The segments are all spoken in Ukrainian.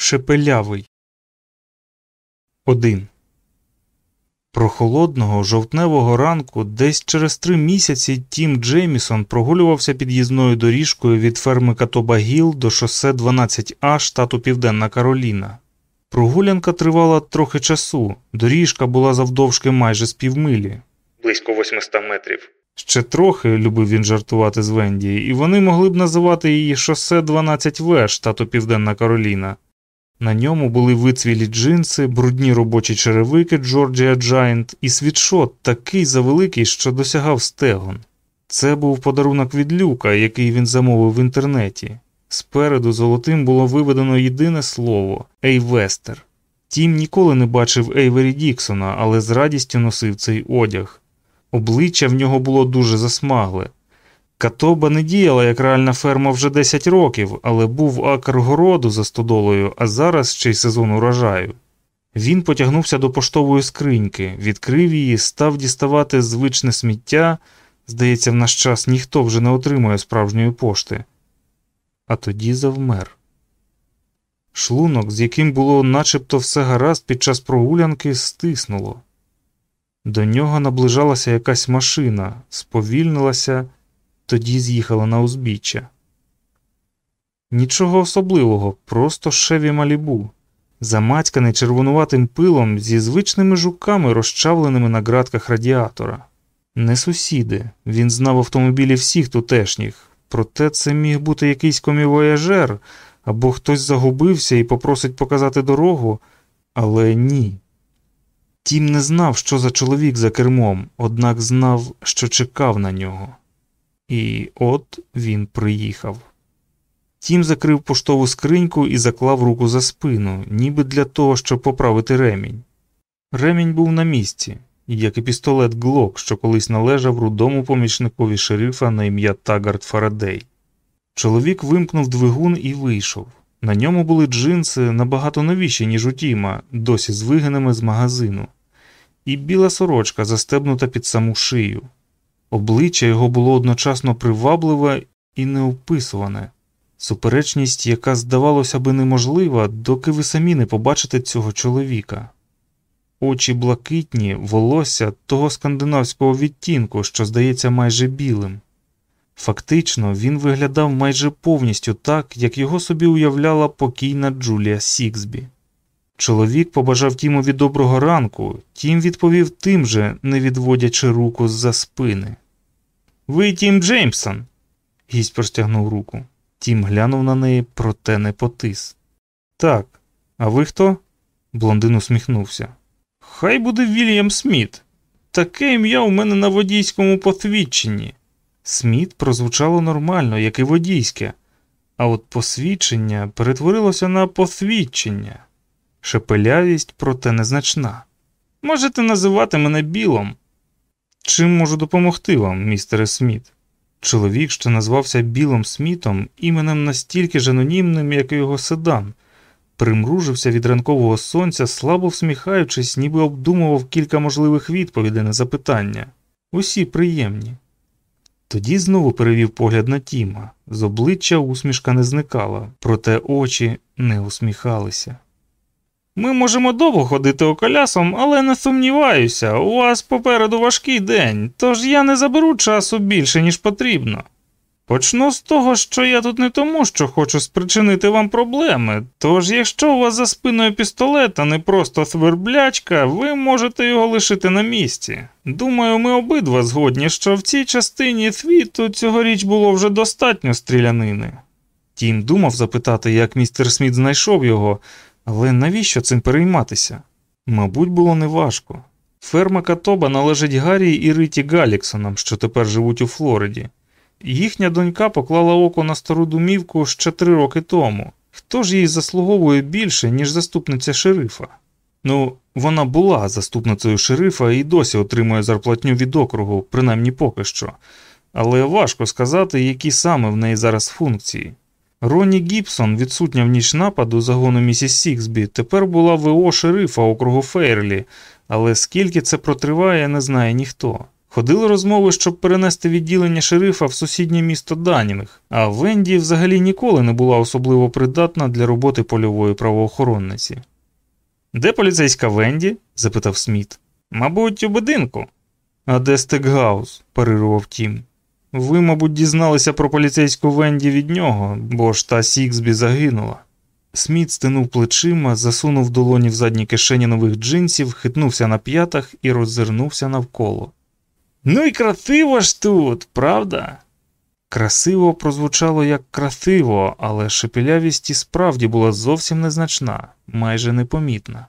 Шепелявий. 1. Прохолодного жовтневого ранку десь через три місяці Тім Джеймісон прогулювався під'їзною доріжкою від ферми Катоба Гіл до шосе 12А штату Південна Кароліна. Прогулянка тривала трохи часу, доріжка була завдовжки майже з півмилі. Близько 800 метрів. Ще трохи, любив він жартувати з Венді, і вони могли б називати її шосе 12В штату Південна Кароліна. На ньому були вицвілі джинси, брудні робочі черевики Джорджія Джайнт і світшот такий завеликий, що досягав стегон. Це був подарунок від Люка, який він замовив в інтернеті. Спереду золотим було виведено єдине слово Ейвестер. Тім ніколи не бачив Ейвері Діксона, але з радістю носив цей одяг. Обличчя в нього було дуже засмагле. Катоба не діяла як реальна ферма вже 10 років, але був акр городу за стодолою, а зараз ще й сезон урожаю. Він потягнувся до поштової скриньки, відкрив її, став діставати звичне сміття. Здається, в наш час ніхто вже не отримує справжньої пошти. А тоді завмер. Шлунок, з яким було начебто все гаразд під час прогулянки, стиснуло. До нього наближалася якась машина, сповільнилася тоді з'їхала на узбіччя. Нічого особливого, просто шеві малібу, замацьканий червонуватим пилом зі звичними жуками, розчавленими на ґратках радіатора. Не сусіди, він знав автомобілі всіх тутешніх, проте це міг бути якийсь комівояжер, або хтось загубився і попросить показати дорогу, але ні. Тім не знав, що за чоловік за кермом, однак знав, що чекав на нього. І от він приїхав. Тім закрив поштову скриньку і заклав руку за спину, ніби для того, щоб поправити ремінь. Ремінь був на місці, як і пістолет Глок, що колись належав рудому помічникові шерифа на ім'я Тагард Фарадей. Чоловік вимкнув двигун і вийшов. На ньому були джинси набагато новіші, ніж у Тіма, досі з вигинами з магазину, і біла сорочка, застебнута під саму шию. Обличчя його було одночасно привабливе і неописуване, суперечність, яка здавалося би неможлива, доки ви самі не побачите цього чоловіка. Очі блакитні, волосся того скандинавського відтінку, що здається майже білим. Фактично, він виглядав майже повністю так, як його собі уявляла покійна Джулія Сіксбі. Чоловік побажав Тімові доброго ранку, Тім відповів тим же, не відводячи руку з-за спини. Ви Тім Джеймсон. Гість простягнув руку. Тім глянув на неї, проте не потис. Так, а ви хто? Блондин усміхнувся. Хай буде Вільям Сміт. Таке ім'я у мене на водійському посвідченні. Сміт прозвучало нормально, як і водійське, а от посвідчення перетворилося на посвідчення. Шепелявість, проте незначна. Можете називати мене Білом. Чим можу допомогти вам, містере Сміт? Чоловік, що назвався Білом Смітом, іменем настільки ж анонімним, як і його седан, примружився від ранкового сонця, слабо всміхаючись, ніби обдумував кілька можливих відповідей на запитання. Усі приємні. Тоді знову перевів погляд на Тіма. З обличчя усмішка не зникала, проте очі не усміхалися. Ми можемо довго ходити околясом, але не сумніваюся, у вас попереду важкий день, тож я не заберу часу більше, ніж потрібно. Почну з того, що я тут не тому, що хочу спричинити вам проблеми, тож якщо у вас за спиною пістолета не просто сверблячка, ви можете його лишити на місці. Думаю, ми обидва згодні, що в цій частині світу цьогоріч було вже достатньо стрілянини. Тім думав запитати, як містер Сміт знайшов його. Але навіщо цим перейматися? Мабуть, було неважко. Ферма Катоба належить Гаррі і Риті Галіксонам, що тепер живуть у Флориді. Їхня донька поклала око на стару домівку ще три роки тому. Хто ж її заслуговує більше, ніж заступниця шерифа? Ну, вона була заступницею шерифа і досі отримує зарплатню від округу, принаймні поки що, але важко сказати, які саме в неї зараз функції. Ронні Гібсон, відсутня в ніч нападу загону місіс Сіксбі, тепер була ВО шерифа округу Фейрлі, але скільки це протриває, не знає ніхто. Ходили розмови, щоб перенести відділення шерифа в сусіднє місто Данінг, а Венді взагалі ніколи не була особливо придатна для роботи польової правоохоронниці. Де поліцейська Венді? запитав Сміт. Мабуть, у будинку. А де Стекгаус? парирував Тім. Ви, мабуть, дізналися про поліцейську Венді від нього, бо ж та Сіксбі загинула. Сміт стинув плечима, засунув долоні в задні кишені нових джинсів, хитнувся на п'ятах і роззирнувся навколо. Ну і красиво ж тут, правда? Красиво прозвучало як красиво, але шепелявість і справді була зовсім незначна, майже непомітна.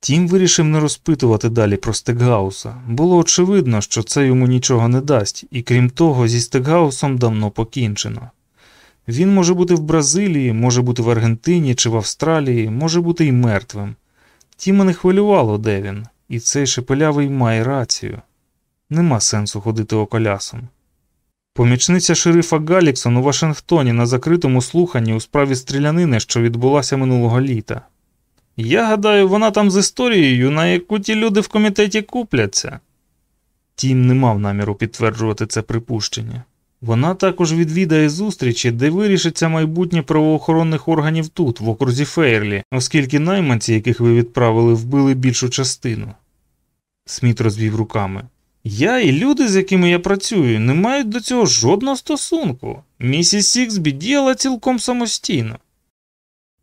Тім вирішив не розпитувати далі про Стекгауса. Було очевидно, що це йому нічого не дасть, і крім того, зі Стекгаусом давно покінчено. Він може бути в Бразилії, може бути в Аргентині чи в Австралії, може бути й мертвим. Тіма не хвилювало, де він, і цей шепелявий має рацію. Нема сенсу ходити околясом. Помічниця шерифа Галіксон у Вашингтоні на закритому слуханні у справі стрілянини, що відбулася минулого літа. Я гадаю, вона там з історією, на яку ті люди в комітеті купляться. Тім не мав наміру підтверджувати це припущення. Вона також відвідає зустрічі, де вирішиться майбутнє правоохоронних органів тут, в окрузі Фейрлі, оскільки найманці, яких ви відправили, вбили більшу частину. Сміт розвів руками. Я і люди, з якими я працюю, не мають до цього жодного стосунку. Місіс Сіксбі діяла цілком самостійно.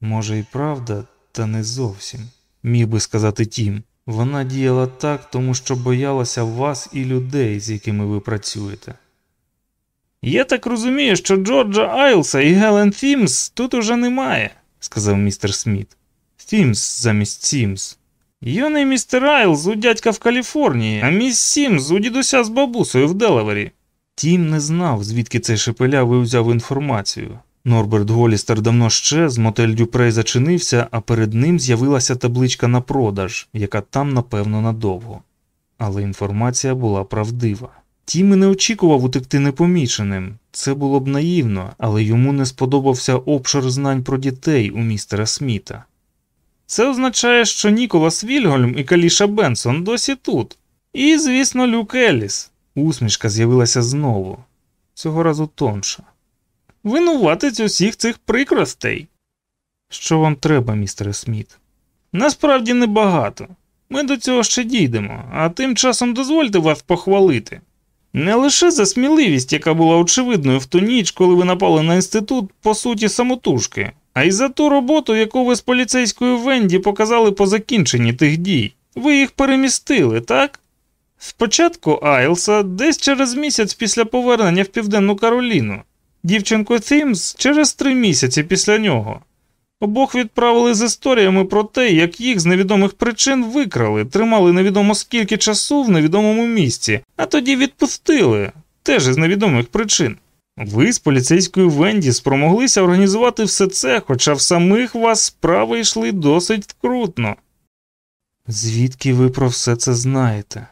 Може, і правда, та не зовсім, міг би сказати Тім. Вона діяла так, тому що боялася вас і людей, з якими ви працюєте. Я так розумію, що Джорджа Айлса і Гелен Фімс тут уже немає, сказав містер Сміт. Фімс замість Сімс. Юний містер Айлс у дядька в Каліфорнії, а міс Сімс у дідуся з бабусею в Делавері. Тім не знав, звідки цей шепелявий узяв інформацію. Норберт Голістер давно щез, мотель Дюпрей зачинився, а перед ним з'явилася табличка на продаж, яка там, напевно, надовго. Але інформація була правдива. Тім і не очікував утекти непоміченим. Це було б наївно, але йому не сподобався обшир знань про дітей у містера Сміта. Це означає, що Ніколас Вільгольм і Каліша Бенсон досі тут. І, звісно, Люк Елліс. Усмішка з'явилася знову, цього разу тонша. Винуватець усіх цих прикростей. Що вам треба, містере Сміт? Насправді небагато. Ми до цього ще дійдемо, а тим часом дозвольте вас похвалити. Не лише за сміливість, яка була очевидною в ту ніч, коли ви напали на інститут, по суті, самотужки, а й за ту роботу, яку ви з поліцейською Венді показали по закінченні тих дій. Ви їх перемістили, так? Спочатку Айлса десь через місяць після повернення в Південну Кароліну, дівчинку Тімс через три місяці після нього. Обох відправили з історіями про те, як їх з невідомих причин викрали, тримали невідомо скільки часу в невідомому місці, а тоді відпустили, теж із невідомих причин. Ви з поліцейською Венді спромоглися організувати все це, хоча в самих вас справи йшли досить вкрутно. Звідки ви про все це знаєте?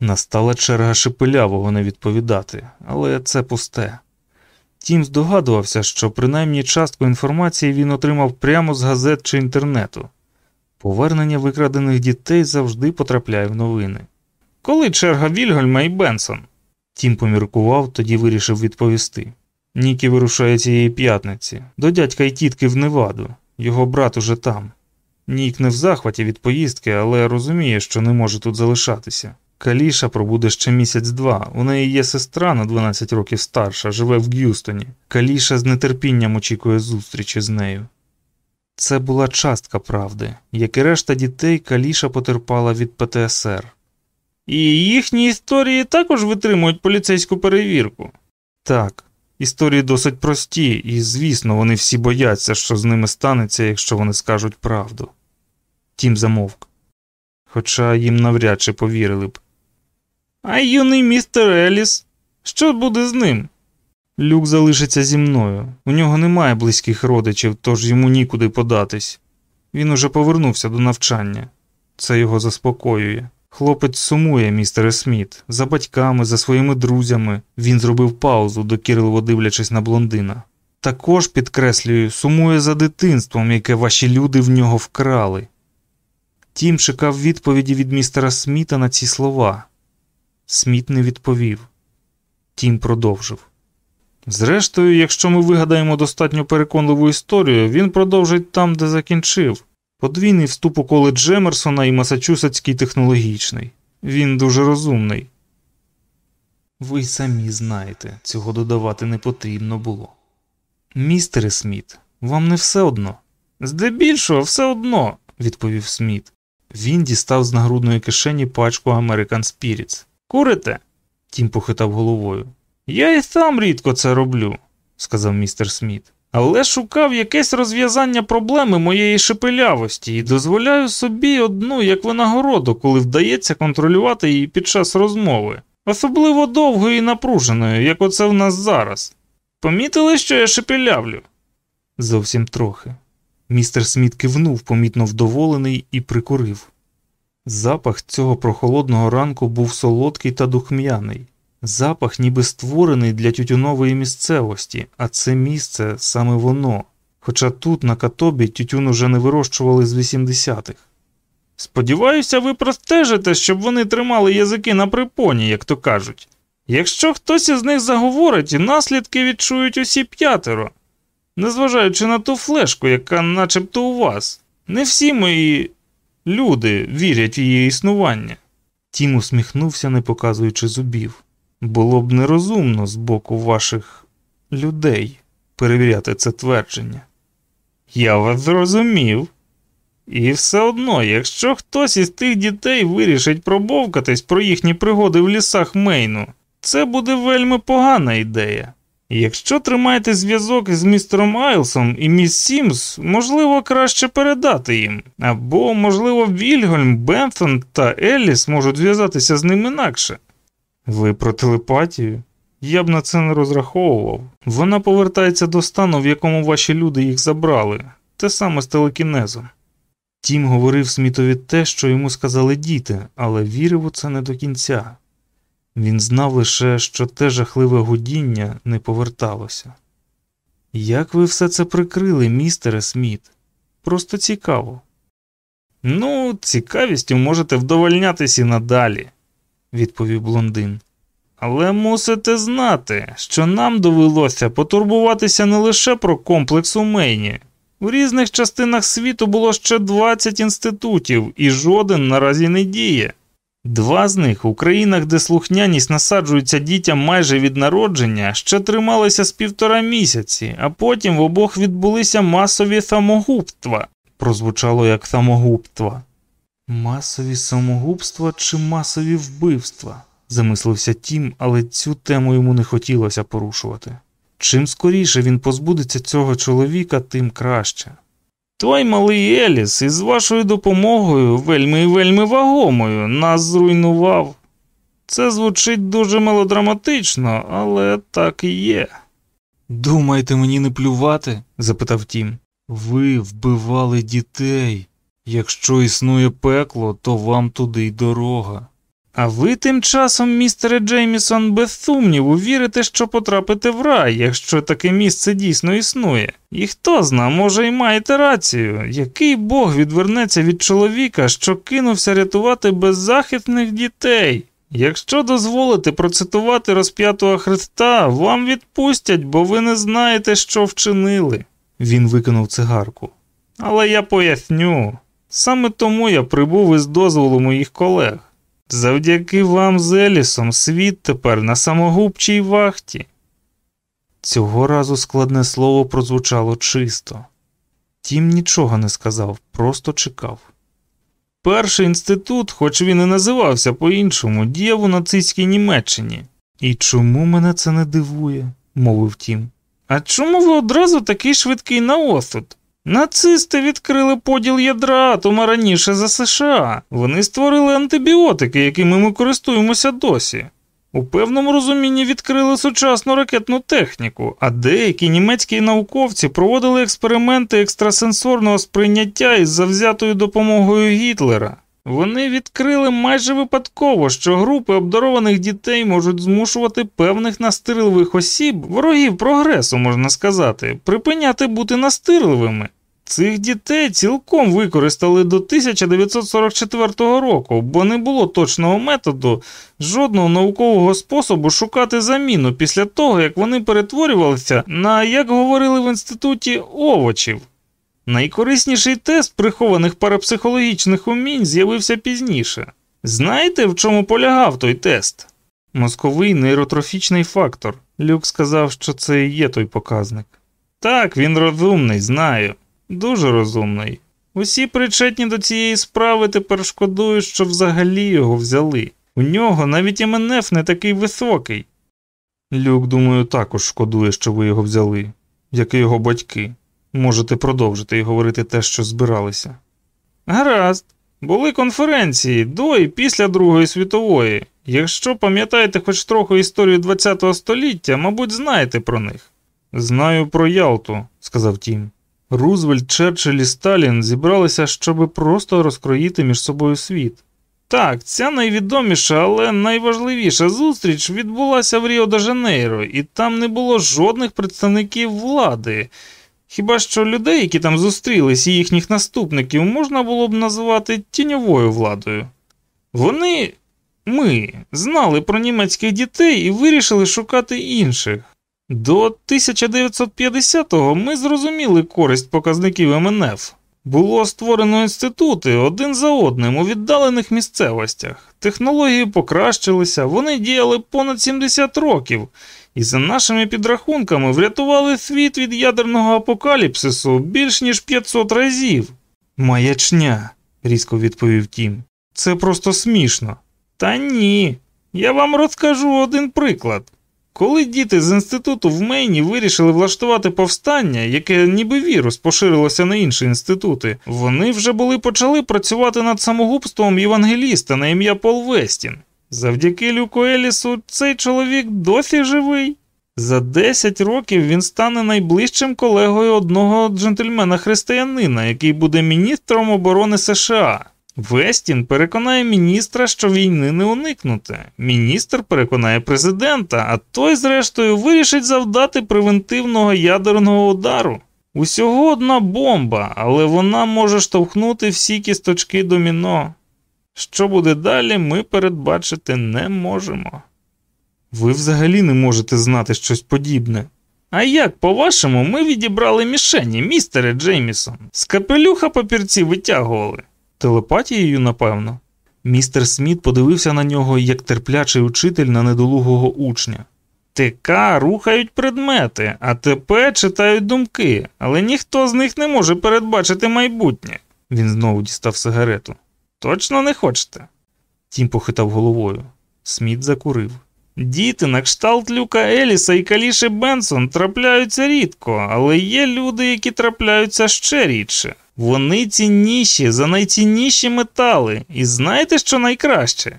Настала черга шепелявого не відповідати, але це пусте. Тім здогадувався, що принаймні частку інформації він отримав прямо з газет чи інтернету. Повернення викрадених дітей завжди потрапляє в новини. Коли черга Вільгольма і Бенсон? Тім поміркував, тоді вирішив відповісти. Нікі вирушає цієї п'ятниці, до дядька й тітки в Неваду, його брат уже там. Нік не в захваті від поїздки, але розуміє, що не може тут залишатися. Каліша пробуде ще місяць-два. У неї є сестра на 12 років старша, живе в Г'юстоні. Каліша з нетерпінням очікує зустрічі з нею. Це була частка правди, як і решта дітей, Каліша потерпала від ПТСР. І їхні історії також витримують поліцейську перевірку. Так, історії досить прості, і, звісно, вони всі бояться, що з ними станеться, якщо вони скажуть правду. Тім замовк. Хоча їм навряд чи повірили б. А юний містер Еліс, що буде з ним? Люк залишиться зі мною. У нього немає близьких родичів, тож йому нікуди податись. Він уже повернувся до навчання. Це його заспокоює. Хлопець сумує, містере Сміт, за батьками, за своїми друзями. Він зробив паузу, докірливо дивлячись на блондина. Також, підкреслюю, сумує за дитинством, яке ваші люди в нього вкрали. Тім чекав відповіді від містера Сміта на ці слова. Сміт не відповів. Тім продовжив. Зрештою, якщо ми вигадаємо достатньо переконливу історію, він продовжить там, де закінчив. Подвійний вступ у коледж Емерсона і Масачусетський технологічний. Він дуже розумний. Ви самі знаєте, цього додавати не потрібно було. Містере Сміт, вам не все одно. Здебільшого все одно, відповів Сміт. Він дістав з нагрудної кишені пачку American Spirits. Курите? Тім похитав головою. Я і сам рідко це роблю, сказав містер Сміт. Але шукав якесь розв'язання проблеми моєї шепелявості і дозволяю собі одну як винагороду, коли вдається контролювати її під час розмови, особливо довгою і напруженою, як оце в нас зараз. Помітили, що я шепелявлю? Зовсім трохи. Містер Сміт кивнув, помітно вдоволений, і прикурив. Запах цього прохолодного ранку був солодкий та духм'яний. Запах ніби створений для тютюнової місцевості, а це місце саме воно. Хоча тут, на катобі, тютюн уже не вирощували з 80-х. Сподіваюся, ви простежите, щоб вони тримали язики на припоні, як то кажуть. Якщо хтось із них заговорить, наслідки відчують усі п'ятеро, незважаючи на ту флешку, яка начебто у вас. Не всі мої люди вірять в її існування. Тім усміхнувся, не показуючи зубів. Було б нерозумно з боку ваших людей перевіряти це твердження. Я вас зрозумів. І все одно, якщо хтось із тих дітей вирішить пробовкатись про їхні пригоди в лісах Мейну, це буде вельми погана ідея. Якщо тримаєте зв'язок з містером Айлсом і міс Сімс, можливо, краще передати їм. Або, можливо, Вільгольм, Бентон та Елліс можуть зв'язатися з ним інакше. Ви про телепатію? Я б на це не розраховував. Вона повертається до стану, в якому ваші люди їх забрали, те саме з телекінезом. Тім говорив Смітові те, що йому сказали діти, але вірив у це не до кінця. Він знав лише, що те жахливе гудіння не поверталося. Як ви все це прикрили, містере Сміт? Просто цікаво. Ну, цікавістю можете вдовольнятися і надалі, відповів блондин. Але мусите знати, що нам довелося потурбуватися не лише про комплекс у Мейні. У різних частинах світу було ще 20 інститутів, і жоден наразі не діє. Два з них у країнах, де слухняність насаджується дітям майже від народження, ще трималися з півтора місяці, а потім в обох відбулися масові самогубства. Прозвучало як самогубства. Масові самогубства чи масові вбивства? замислився Тім, але цю тему йому не хотілося порушувати. Чим скоріше він позбудеться цього чоловіка, тим краще. Той малий Еліс із вашою допомогою, вельми і вельми вагомою, нас зруйнував. Це звучить дуже мелодраматично, але так і є. Думаєте, мені не плювати? запитав Тім. Ви вбивали дітей. Якщо існує пекло, то вам туди й дорога. А ви тим часом, містере Джеймісон, без сумніву вірите, що потрапите в рай, якщо таке місце дійсно існує. І хто зна, може, і маєте рацію, який Бог відвернеться від чоловіка, що кинувся рятувати беззахисних дітей? Якщо дозволите процитувати розп'ятого Христа, вам відпустять, бо ви не знаєте, що вчинили. Він викинув цигарку. Але я поясню. Саме тому я прибув із дозволу моїх колег. Завдяки вам з Елісом світ тепер на самогубчій вахті. Цього разу складне слово прозвучало чисто. Тім нічого не сказав, просто чекав. Перший інститут, хоч він і називався по-іншому, діяв у нацистській Німеччині. І чому мене це не дивує? мовив Тім. А чому ви одразу такий швидкий на осуд? Нацисти відкрили поділ ядра атома раніше за США. Вони створили антибіотики, якими ми користуємося досі. У певному розумінні відкрили сучасну ракетну техніку, а деякі німецькі науковці проводили експерименти екстрасенсорного сприйняття із завзятою допомогою Гітлера. Вони відкрили майже випадково, що групи обдарованих дітей можуть змушувати певних настирливих осіб, ворогів прогресу, можна сказати, припиняти бути настирливими. Цих дітей цілком використали до 1944 року, бо не було точного методу, жодного наукового способу шукати заміну після того, як вони перетворювалися на, як говорили в інституті, овочів. Найкорисніший тест прихованих парапсихологічних умінь з'явився пізніше. Знаєте, в чому полягав той тест? Мозковий нейротрофічний фактор. Люк сказав, що це і є той показник. Так, він розумний, знаю. Дуже розумний. Усі причетні до цієї справи тепер шкодують, що взагалі його взяли. У нього навіть МНФ не такий високий. Люк, думаю, також шкодує, що ви його взяли, як і його батьки. Можете продовжити і говорити те, що збиралися. Гаразд, були конференції до і після Другої світової. Якщо пам'ятаєте хоч трохи історію ХХ століття, мабуть, знаєте про них. Знаю про Ялту, сказав Тім. Рузвельт, Черчилль і Сталін зібралися, щоб просто розкроїти між собою світ. Так, це найвідоміша, але найважливіша зустріч відбулася в Ріо де Жанейро, і там не було жодних представників влади. Хіба що людей, які там зустрілись, і їхніх наступників можна було б назвати тіньовою владою. Вони, ми, знали про німецьких дітей і вирішили шукати інших. До 1950-го ми зрозуміли користь показників МНФ. Було створено інститути один за одним у віддалених місцевостях. Технології покращилися, вони діяли понад 70 років, і за нашими підрахунками врятували світ від ядерного апокаліпсису більш ніж 500 разів. Маячня, різко відповів Тім. Це просто смішно. Та ні. Я вам розкажу один приклад. Коли діти з інституту в Мейні вирішили влаштувати повстання, яке ніби вірус поширилося на інші інститути, вони вже були почали працювати над самогубством євангеліста на ім'я Пол Вестін. Завдяки Люку Елісу цей чоловік досі живий. За 10 років він стане найближчим колегою одного джентльмена-християнина, який буде міністром оборони США. Вестін переконає міністра, що війни не уникнути. Міністр переконає президента, а той, зрештою, вирішить завдати превентивного ядерного удару. Усього одна бомба, але вона може штовхнути всі кісточки доміно. Що буде далі, ми передбачити не можемо. Ви взагалі не можете знати щось подібне. А як, по-вашому, ми відібрали мішені, містере Джеймісон? З капелюха папірці витягували. Телепатією, напевно. Містер Сміт подивився на нього як терплячий учитель на недолугого учня. ТК рухають предмети, а ТП читають думки, але ніхто з них не може передбачити майбутнє. Він знову дістав сигарету. Точно не хочете? Тім похитав головою. Сміт закурив. Діти на кшталт Люка Еліса і Каліші Бенсон трапляються рідко, але є люди, які трапляються ще рідше. Вони цінніші за найцінніші метали, і знаєте, що найкраще?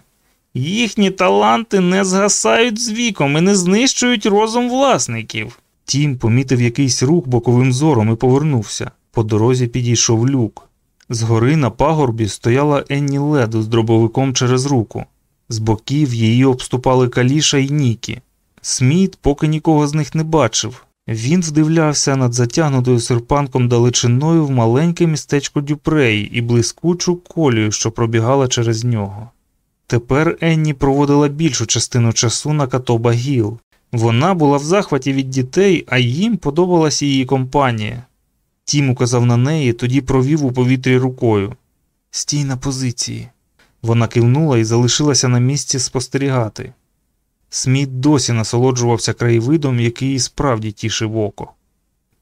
Їхні таланти не згасають з віком і не знищують розум власників. Тім помітив якийсь рух боковим зором і повернувся. По дорозі підійшов люк. Згори на пагорбі стояла Енні Леду з дробовиком через руку. З боків її обступали Каліша і Нікі. Сміт поки нікого з них не бачив. Він вдивлявся над затягнутою серпанком далечиною в маленьке містечко Дюпреї і блискучу колію, що пробігала через нього. Тепер Енні проводила більшу частину часу на Катоба Гіл. Вона була в захваті від дітей, а їм подобалась її компанія. Тім указав на неї, тоді провів у повітрі рукою. Стій на позиції. Вона кивнула і залишилася на місці спостерігати. Сміт досі насолоджувався краєвидом, який справді тішив око.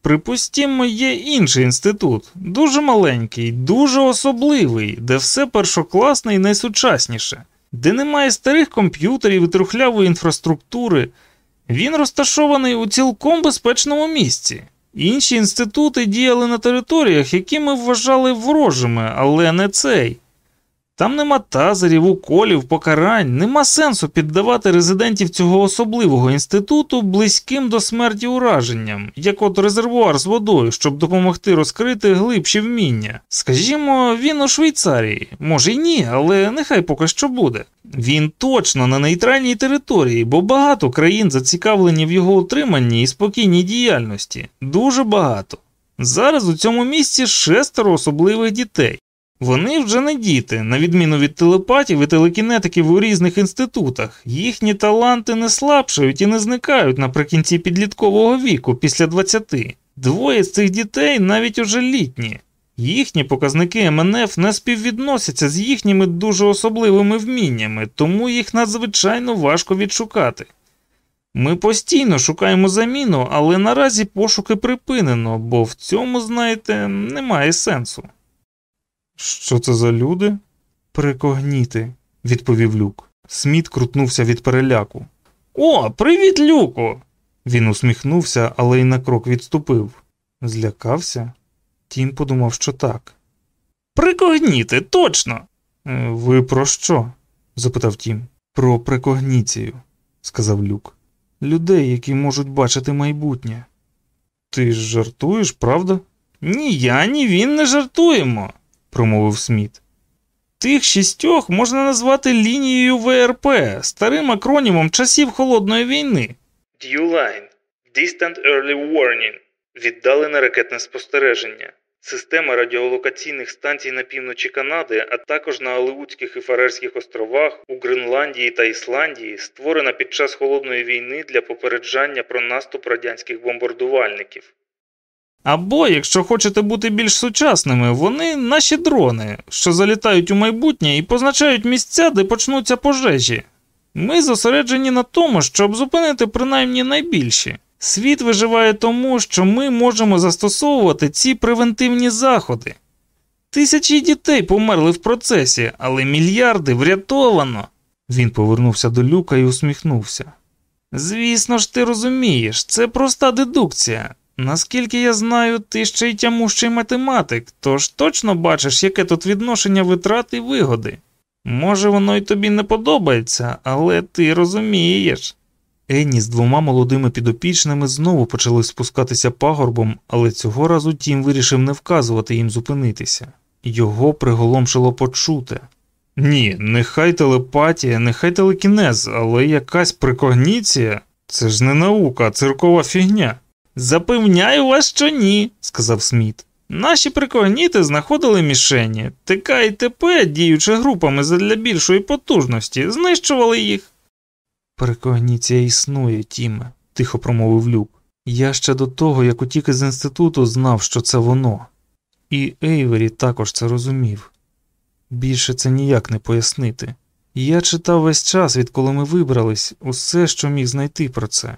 Припустімо, є інший інститут, дуже маленький, дуже особливий, де все першокласне і найсучасніше, де немає старих комп'ютерів і трухлявої інфраструктури. Він розташований у цілком безпечному місці. Інші інститути діяли на територіях, які ми вважали ворожими, але не цей. Там нема тазерів, уколів, покарань, нема сенсу піддавати резидентів цього особливого інституту близьким до смерті ураженням, як от резервуар з водою, щоб допомогти розкрити глибші вміння. Скажімо, він у Швейцарії, може й ні, але нехай поки що буде. Він точно на нейтральній території, бо багато країн зацікавлені в його утриманні і спокійній діяльності. Дуже багато. Зараз у цьому місці шестеро особливих дітей. Вони вже не діти, на відміну від телепатів і телекінетиків у різних інститутах. Їхні таланти не слабшають і не зникають наприкінці підліткового віку після 20. Двоє з цих дітей навіть уже літні. Їхні показники МНФ не співвідносяться з їхніми дуже особливими вміннями, тому їх надзвичайно важко відшукати. Ми постійно шукаємо заміну, але наразі пошуки припинено, бо в цьому, знаєте, немає сенсу. Що це за люди? Прикогніти, відповів люк. Сміт крутнувся від переляку. О, привіт, люку! Він усміхнувся, але й на крок відступив. Злякався? Тім подумав, що так. Прикогніти, точно. «Е, Ви про що? запитав Тім. Про прикогніцію, сказав люк. Людей, які можуть бачити майбутнє. Ти ж жартуєш, правда? Ні я, ні він не жартуємо, промовив Сміт. Тих шістьох можна назвати лінією ВРП, старим акронімом часів холодної війни. Due-Line – Distant Early Warning віддалене ракетне спостереження, система радіолокаційних станцій на півночі Канади, а також на Алеутських і Фарерських островах, у Гренландії та Ісландії, створена під час холодної війни для попереджання про наступ радянських бомбардувальників. Або, якщо хочете бути більш сучасними, вони наші дрони, що залітають у майбутнє і позначають місця, де почнуться пожежі. Ми зосереджені на тому, щоб зупинити принаймні найбільші. Світ виживає тому, що ми можемо застосовувати ці превентивні заходи. Тисячі дітей померли в процесі, але мільярди врятовано. Він повернувся до люка і усміхнувся. Звісно ж, ти розумієш, це проста дедукція. Наскільки я знаю, ти ще й тямущий математик, тож точно бачиш, яке тут відношення витрат і вигоди. Може, воно й тобі не подобається, але ти розумієш. Енні з двома молодими підопічними знову почали спускатися пагорбом, але цього разу Тім вирішив не вказувати їм зупинитися. Його приголомшило почуте. Ні, нехай телепатія, нехай телекінез, але якась прикогніція це ж не наука, а циркова фігня. Запевняю вас, що ні, сказав Сміт. Наші прикогніти знаходили мішені, ТК і ТП, діючи групами задля більшої потужності, знищували їх. Прикогніція існує, Тіме, тихо промовив Люк. Я ще до того, як утік із інституту, знав, що це воно. І Ейвері також це розумів. Більше це ніяк не пояснити. Я читав весь час, відколи ми вибрались, усе, що міг знайти про це.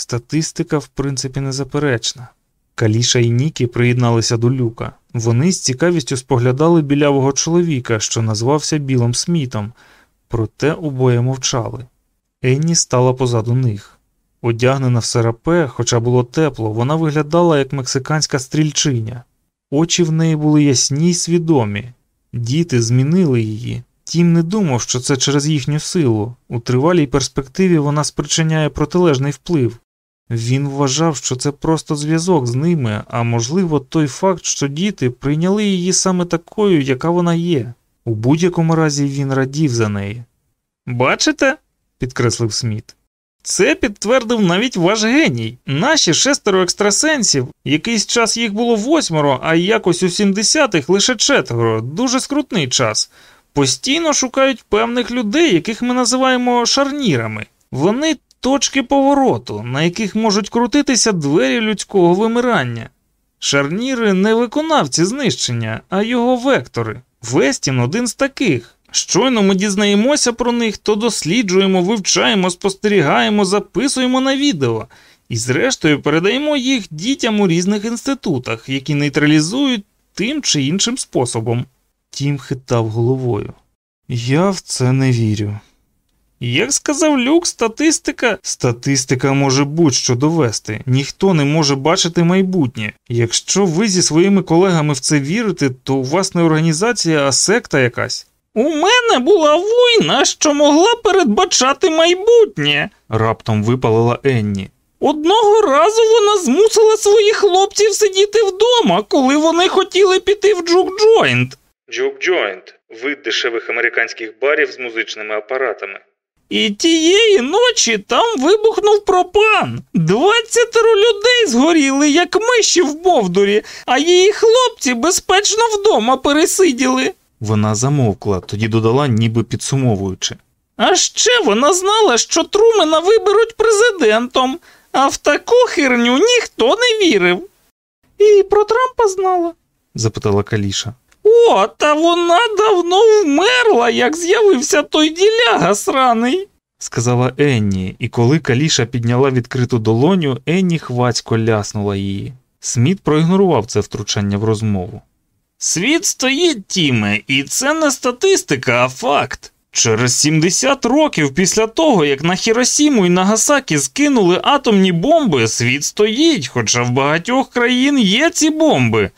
Статистика, в принципі, незаперечна. Каліша і Нікі приєдналися до люка. Вони з цікавістю споглядали білявого чоловіка, що назвався Білом Смітом, проте обоє мовчали. Енні стала позаду них. Одягнена в серапе, хоча було тепло, вона виглядала як мексиканська стрільчиня. Очі в неї були ясні й свідомі. Діти змінили її. Тім не думав, що це через їхню силу. У тривалій перспективі вона спричиняє протилежний вплив. Він вважав, що це просто зв'язок з ними, а можливо, той факт, що діти прийняли її саме такою, яка вона є. У будь-якому разі він радів за неї. Бачите? підкреслив Сміт. Це підтвердив навіть ваш геній. Наші шестеро екстрасенсів, якийсь час їх було восьмеро, а якось у 70-х лише четверо, дуже скрутний час. Постійно шукають певних людей, яких ми називаємо шарнірами. Вони точки повороту, на яких можуть крутитися двері людського вимирання. Шарніри не виконавці знищення, а його вектори. Вестін один з таких. Щойно ми дізнаємося про них, то досліджуємо, вивчаємо, спостерігаємо, записуємо на відео і, зрештою, передаємо їх дітям у різних інститутах, які нейтралізують тим чи іншим способом. Тім хитав головою. Я в це не вірю. Як сказав Люк, статистика. Статистика може будь-що довести. Ніхто не може бачити майбутнє. Якщо ви зі своїми колегами в це вірите, то у вас не організація, а секта якась. У мене була вуйна, що могла передбачати майбутнє, раптом випалила Енні. Одного разу вона змусила своїх хлопців сидіти вдома, коли вони хотіли піти в juke joint. Джук-джойнт вид дешевих американських барів з музичними апаратами. І тієї ночі там вибухнув пропан. Двадцятеро людей згоріли, як миші в бовдурі, а її хлопці безпечно вдома пересиділи. Вона замовкла, тоді додала, ніби підсумовуючи. А ще вона знала, що Трумена виберуть президентом, а в таку херню ніхто не вірив. І про Трампа знала. запитала Каліша. О, та вона давно вмерла, як з'явився той діляга сраний. сказала Енні, і коли Каліша підняла відкриту долоню, Енні хвацько ляснула її. Сміт проігнорував це втручання в розмову. Світ стоїть, Тіме, і це не статистика, а факт. Через 70 років після того, як на Хіросіму і Нагасакі скинули атомні бомби, світ стоїть, хоча в багатьох країн є ці бомби.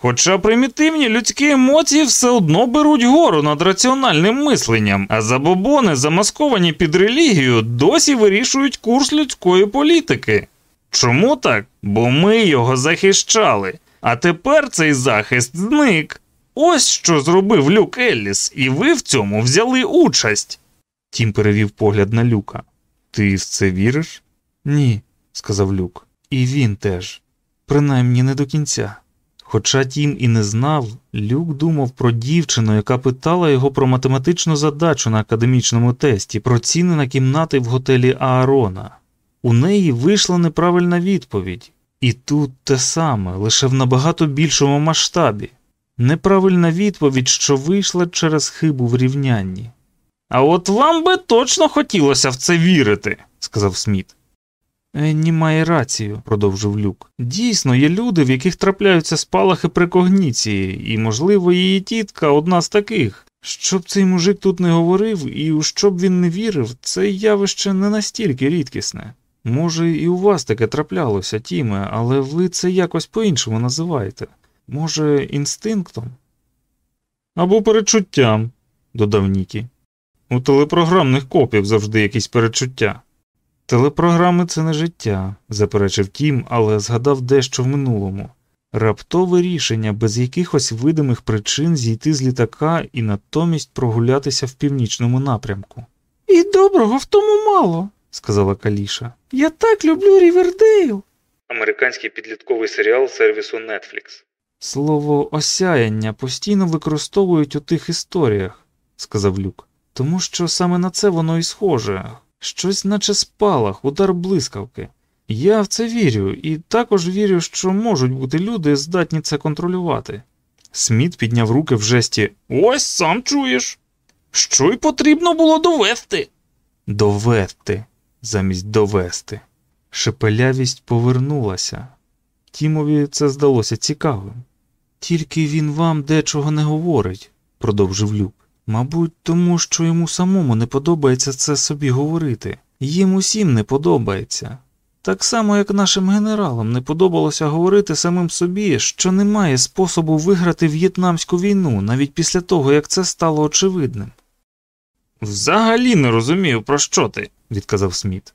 Хоча примітивні людські емоції все одно беруть гору над раціональним мисленням, а забобони, замасковані під релігію, досі вирішують курс людської політики. Чому так? Бо ми його захищали. А тепер цей захист зник. Ось що зробив Люк Елліс, і ви в цьому взяли участь. Тім перевів погляд на люка. Ти в це віриш? Ні, сказав Люк. І він теж, принаймні не до кінця. Хоча Тім і не знав, Люк думав про дівчину, яка питала його про математичну задачу на академічному тесті, про ціни на кімнати в готелі Аарона. У неї вийшла неправильна відповідь, і тут те саме, лише в набагато більшому масштабі. Неправильна відповідь, що вийшла через хибу в рівнянні, А от вам би точно хотілося в це вірити. сказав Сміт. Енні має рацію, продовжив Люк. Дійсно, є люди, в яких трапляються спалахи прекогніції, і, можливо, її тітка одна з таких. Щоб цей мужик тут не говорив і у що б він не вірив, це явище не настільки рідкісне. Може, і у вас таке траплялося, Тіме, але ви це якось по-іншому називаєте. Може, інстинктом? Або перечуттям, додав Нікі. У телепрограмних копів завжди якісь перечуття. Телепрограми це не життя, заперечив Тім, але згадав дещо в минулому. Раптове рішення без якихось видимих причин зійти з літака і натомість прогулятися в північному напрямку, І доброго в тому мало, сказала Каліша. Я так люблю Рівердейл. Американський підлітковий серіал сервісу Netflix. Слово осяяння постійно використовують у тих історіях, сказав Люк, тому що саме на це воно і схоже, щось наче спалах, удар блискавки. Я в це вірю, і також вірю, що можуть бути люди, здатні це контролювати. Сміт підняв руки в жесті Ось сам чуєш. Що й потрібно було довести. довести замість довести. Шепелявість повернулася. Тімові це здалося цікавим. Тільки він вам дечого не говорить, продовжив Люк. Мабуть, тому що йому самому не подобається це собі говорити. Їм усім не подобається. Так само, як нашим генералам не подобалося говорити самим собі, що немає способу виграти в'єтнамську війну навіть після того, як це стало очевидним, Взагалі не розумію, про що ти, відказав Сміт.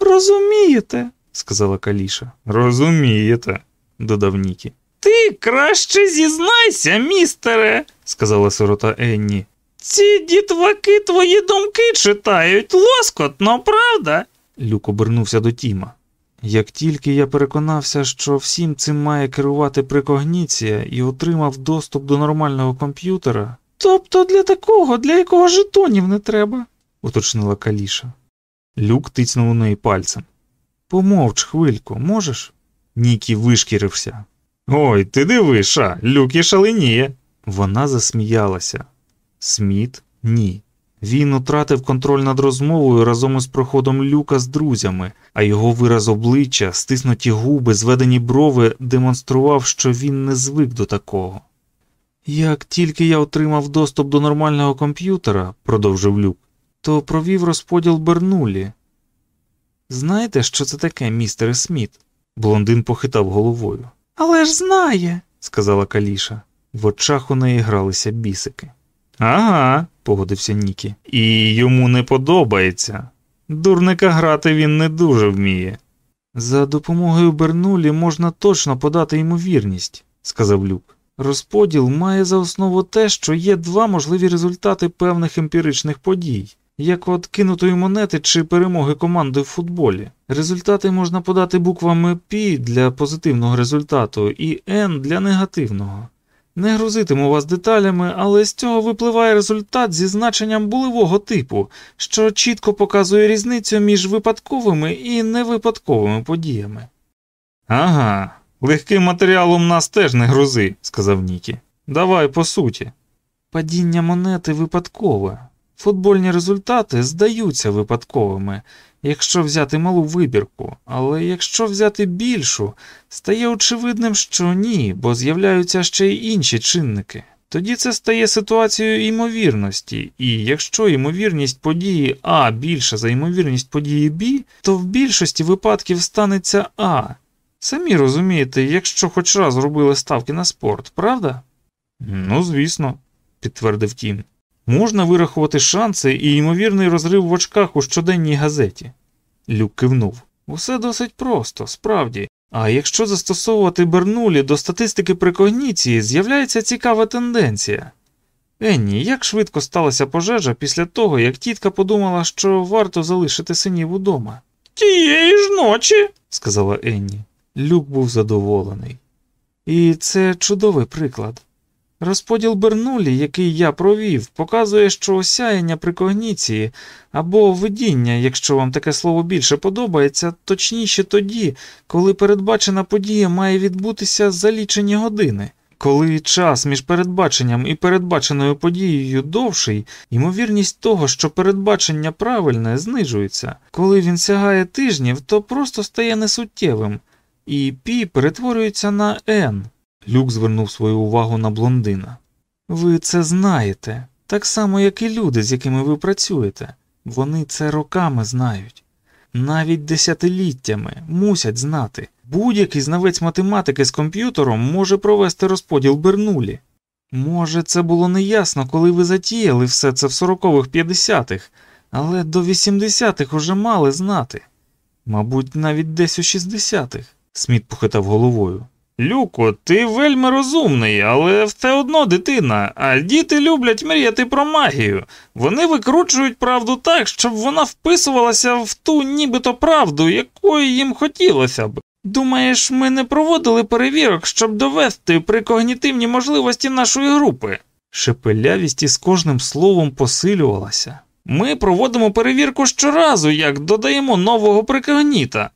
Розумієте? сказала Каліша. Розумієте, додав Нікі, Ти краще зізнайся, містере. сказала сирота Енні. Ці дітваки твої думки читають лоскотно, правда? Люк обернувся до Тіма. Як тільки я переконався, що всім цим має керувати прикогніція і отримав доступ до нормального комп'ютера, Тобто для такого, для якого жетонів не треба. уточнила Каліша. Люк тицнув у неї пальцем. Помовч хвильку, можеш? Нікі вишкірився. Ой, ти диви, ша, люк і шаленіє. Вона засміялася. Сміт ні. Він утратив контроль над розмовою разом із проходом люка з друзями, а його вираз обличчя, стиснуті губи, зведені брови демонстрував, що він не звик до такого. Як тільки я отримав доступ до нормального комп'ютера, продовжив люк, то провів розподіл Бернулі. Знаєте, що це таке, містере Сміт? Блондин похитав головою. Але ж знає. сказала Каліша. В очах у неї гралися бісики. Ага, погодився Нікі. І йому не подобається. Дурника грати він не дуже вміє. За допомогою Бернулі можна точно подати ймовірність, сказав Люк. Розподіл має за основу те, що є два можливі результати певних емпіричних подій. як от кинутої монети чи перемоги команди в футболі. Результати можна подати буквами P для позитивного результату і N для негативного. Не грузитиму вас деталями, але з цього випливає результат зі значенням булевого типу, що чітко показує різницю між випадковими і невипадковими подіями. Ага, легким матеріалом нас теж не грузи, сказав Нікі. Давай по суті. Падіння монети випадкове. Футбольні результати здаються випадковими, якщо взяти малу вибірку, але якщо взяти більшу, стає очевидним, що ні, бо з'являються ще й інші чинники. Тоді це стає ситуацією ймовірності, і якщо ймовірність події А більша за ймовірність події Б, то в більшості випадків станеться А. Самі розумієте, якщо хоч раз робили ставки на спорт, правда? Ну, звісно, підтвердив Тім. Можна вирахувати шанси і ймовірний розрив в очках у щоденній газеті. Люк кивнув. Усе досить просто, справді. А якщо застосовувати Бернулі до статистики прекогніції, з'являється цікава тенденція. Енні, як швидко сталася пожежа після того, як тітка подумала, що варто залишити синів удома? Тієї ж ночі, сказала Енні. Люк був задоволений. І це чудовий приклад. Розподіл Бернулі, який я провів, показує, що осяяння при когніції або видіння, якщо вам таке слово більше подобається, точніше тоді, коли передбачена подія має відбутися за лічені години. Коли час між передбаченням і передбаченою подією довший, ймовірність того, що передбачення правильне, знижується. Коли він сягає тижнів, то просто стає несуттєвим, і пі перетворюється на n. Люк звернув свою увагу на блондина. Ви це знаєте, так само, як і люди, з якими ви працюєте. Вони це роками знають. Навіть десятиліттями мусять знати. Будь-який знавець математики з комп'ютером може провести розподіл Бернулі. Може, це було неясно, коли ви затіяли все це в 40-х 50-х, але до 80-х уже мали знати. Мабуть, навіть десь у 60-х. Сміт похитав головою. Люко, ти вельми розумний, але все одно дитина, а діти люблять мріяти про магію. Вони викручують правду так, щоб вона вписувалася в ту нібито правду, якою їм хотілося б. Думаєш, ми не проводили перевірок, щоб довести прикогнітивні можливості нашої групи? Шепелявість із кожним словом посилювалася. Ми проводимо перевірку щоразу, як додаємо нового прикогніта.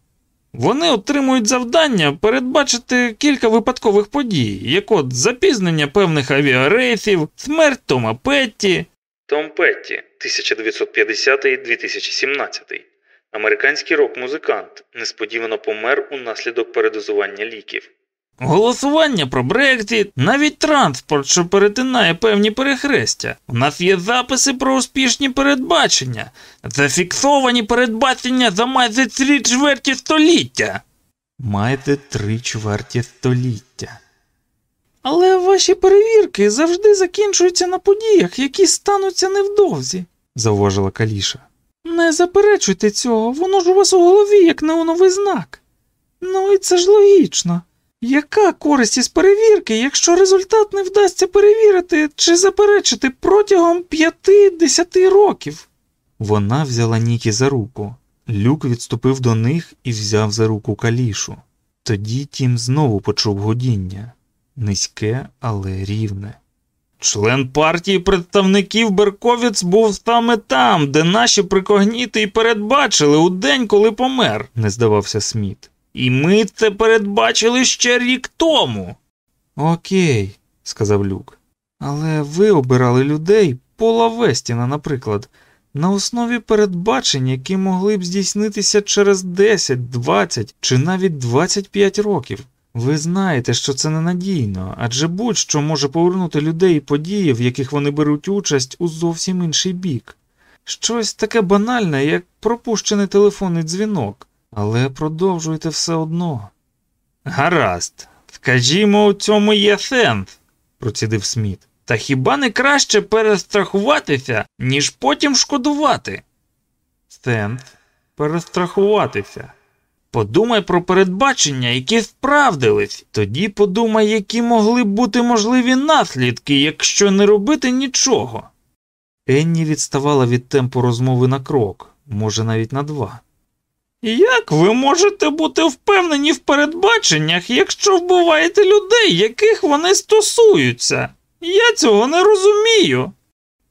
Вони отримують завдання передбачити кілька випадкових подій, як от запізнення певних авіарейсів, смерть Тома Петті. Том Петті, 1950-2017. Американський рок-музикант несподівано помер унаслідок передозування ліків. Голосування про Брекзіт, навіть транспорт, що перетинає певні перехрестя. У нас є записи про успішні передбачення, зафіксовані передбачення за майже три чверті століття. Маєте три чверті століття. Але ваші перевірки завжди закінчуються на подіях, які стануться невдовзі, зауважила Каліша. Не заперечуйте цього, воно ж у вас у голові, як неоновий знак. Ну і це ж логічно. Яка користь із перевірки, якщо результат не вдасться перевірити чи заперечити протягом п'яти-десяти років? Вона взяла Нікі за руку. Люк відступив до них і взяв за руку калішу. Тоді тім знову почув годіння низьке, але рівне. Член партії представників Берковіц був саме там, де наші прикогніти й передбачили у день, коли помер, не здавався Сміт. І ми це передбачили ще рік тому. Окей, сказав Люк. Але ви обирали людей, Пола Вестіна, наприклад, на основі передбачень, які могли б здійснитися через 10, 20 чи навіть 25 років. Ви знаєте, що це ненадійно, адже будь-що може повернути людей і події, в яких вони беруть участь у зовсім інший бік. Щось таке банальне, як пропущений телефонний дзвінок, але продовжуйте все одно. Гаразд, скажімо, у цьому є сенс, процідив Сміт. Та хіба не краще перестрахуватися, ніж потім шкодувати? Сенс перестрахуватися. Подумай про передбачення, які справдились, тоді подумай, які могли б бути можливі наслідки, якщо не робити нічого. Енні відставала від темпу розмови на крок, може навіть на два. Як ви можете бути впевнені в передбаченнях, якщо вбиваєте людей, яких вони стосуються? Я цього не розумію.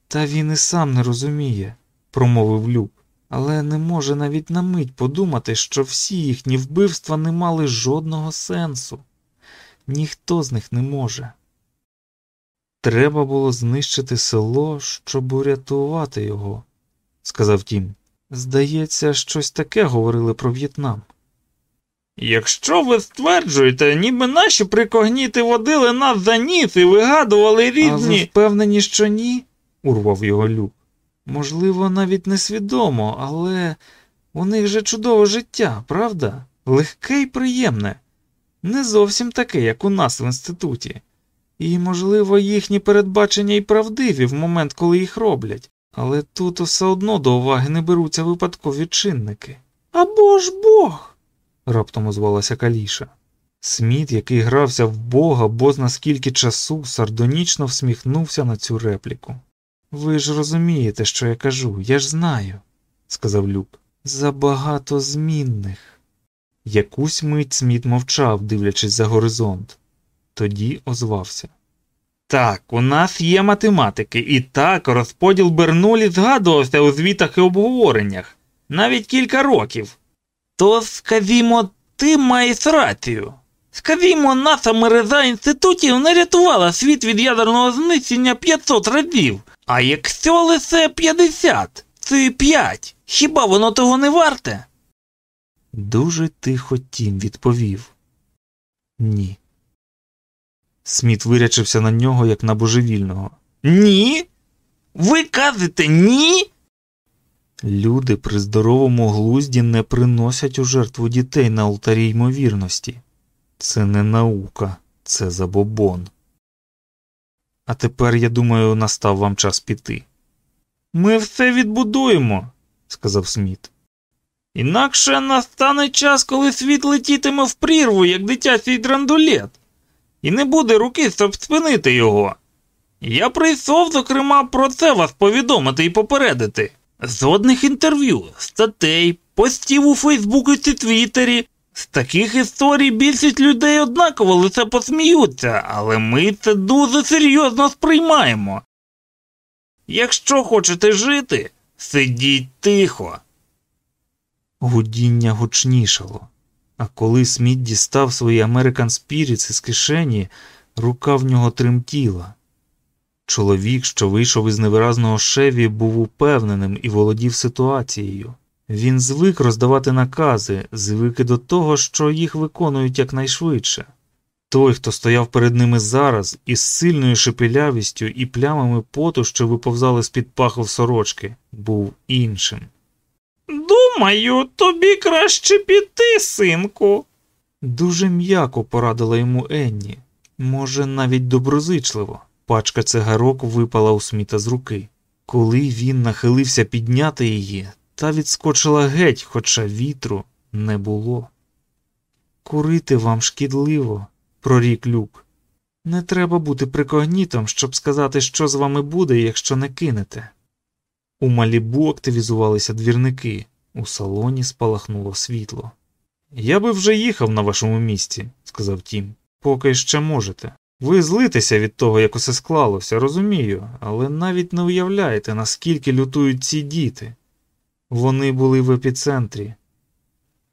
Та він і сам не розуміє, промовив Люк, але не може навіть на мить подумати, що всі їхні вбивства не мали жодного сенсу. Ніхто з них не може. Треба було знищити село, щоб урятувати його, сказав Тім. Здається, щось таке говорили про В'єтнам. Якщо ви стверджуєте, ніби наші прикогніти водили нас за ніс і вигадували А ви впевнені, що ні? урвав його Люк. Можливо, навіть несвідомо, але у них же чудове життя, правда? Легке й приємне. Не зовсім таке, як у нас в інституті. І, можливо, їхні передбачення й правдиві в момент, коли їх роблять, але тут все одно до уваги не беруться випадкові чинники. Або ж Бог. раптом озвалася Каліша. Сміт, який грався в Бога, бозна скільки часу, сардонічно всміхнувся на цю репліку. Ви ж розумієте, що я кажу, я ж знаю, сказав Люк. Забагато змінних. Якусь мить Сміт мовчав, дивлячись за горизонт. Тоді озвався. Так, у нас є математики, і так розподіл Бернулі згадувався у звітах і обговореннях навіть кілька років. То, скажімо, ти маєш рацію. Скажімо, наша мережа інститутів не рятувала світ від ядерного знищення 500 разів, а якщо лише 50, це 5, хіба воно того не варте? Дуже тихо тім відповів. Ні. Сміт вирячився на нього, як на божевільного. Ні? Ви кажете ні? Люди при здоровому глузді не приносять у жертву дітей на алтарі ймовірності. Це не наука, це забобон. А тепер, я думаю, настав вам час піти, Ми все відбудуємо, сказав Сміт. Інакше настане час, коли світ летітиме в прірву, як дитячий драндулет, і не буде руки, щоб спинити його. Я прийшов, зокрема, про це вас повідомити і попередити. Жодних інтерв'ю, статей, постів у Фейсбуку чи Твіттері. З таких історій більшість людей однаково лише посміються, але ми це дуже серйозно сприймаємо. Якщо хочете жити, сидіть тихо. Гудіння гучнішало, а коли Сміт дістав свої American Spirits із кишені, рука в нього тремтіла. Чоловік, що вийшов із невиразного шеві, був упевненим і володів ситуацією. Він звик роздавати накази, звик і до того, що їх виконують якнайшвидше. Той, хто стояв перед ними зараз, із сильною шепелявістю і плямами поту, що виповзали з-під пахов сорочки, був іншим. Думаю, тобі краще піти, синку. Дуже м'яко порадила йому Енні, може, навіть доброзичливо. Пачка цигарок випала у сміта з руки. Коли він нахилився підняти її, та відскочила геть, хоча вітру не було. Курити вам шкідливо, прорік люк. Не треба бути прикогнітом, щоб сказати, що з вами буде, якщо не кинете. У малібу активізувалися двірники, у салоні спалахнуло світло. Я би вже їхав на вашому місці, сказав Тім, поки ще можете. Ви злитеся від того, як усе склалося, розумію, але навіть не уявляєте, наскільки лютують ці діти. Вони були в епіцентрі.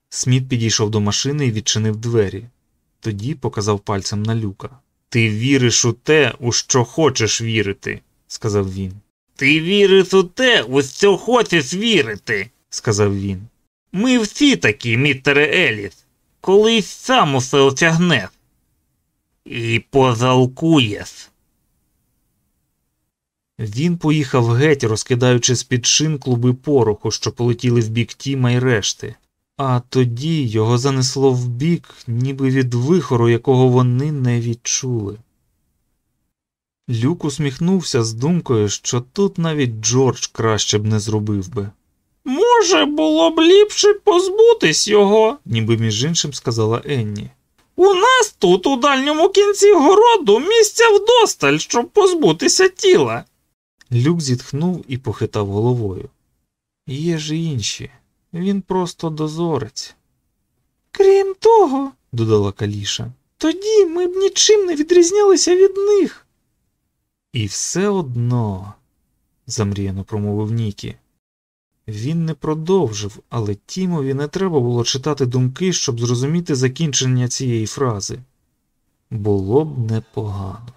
Сміт підійшов до машини і відчинив двері. Тоді показав пальцем на люка. Ти віриш у те, у що хочеш вірити, сказав він. Ти віриш у те, у що хочеш вірити, сказав він. Ми всі такі, містере Еліс, колись сам усе осягнеш. І позалкуєш. Він поїхав геть, розкидаючи з-під шин клуби пороху, що полетіли в бік Тіма й решти, а тоді його занесло в бік, ніби від вихору, якого вони не відчули. Люк усміхнувся з думкою, що тут навіть Джордж краще б не зробив би. Може, було б ліпше позбутись його, ніби між іншим сказала Енні. У нас тут, у дальньому кінці городу, місця вдосталь, щоб позбутися тіла. Люк зітхнув і похитав головою. Є ж інші. Він просто дозорець. Крім того, додала Каліша, тоді ми б нічим не відрізнялися від них. І все одно, замріяно промовив Нікі. Він не продовжив, але Тімові не треба було читати думки, щоб зрозуміти закінчення цієї фрази. Було б непогано.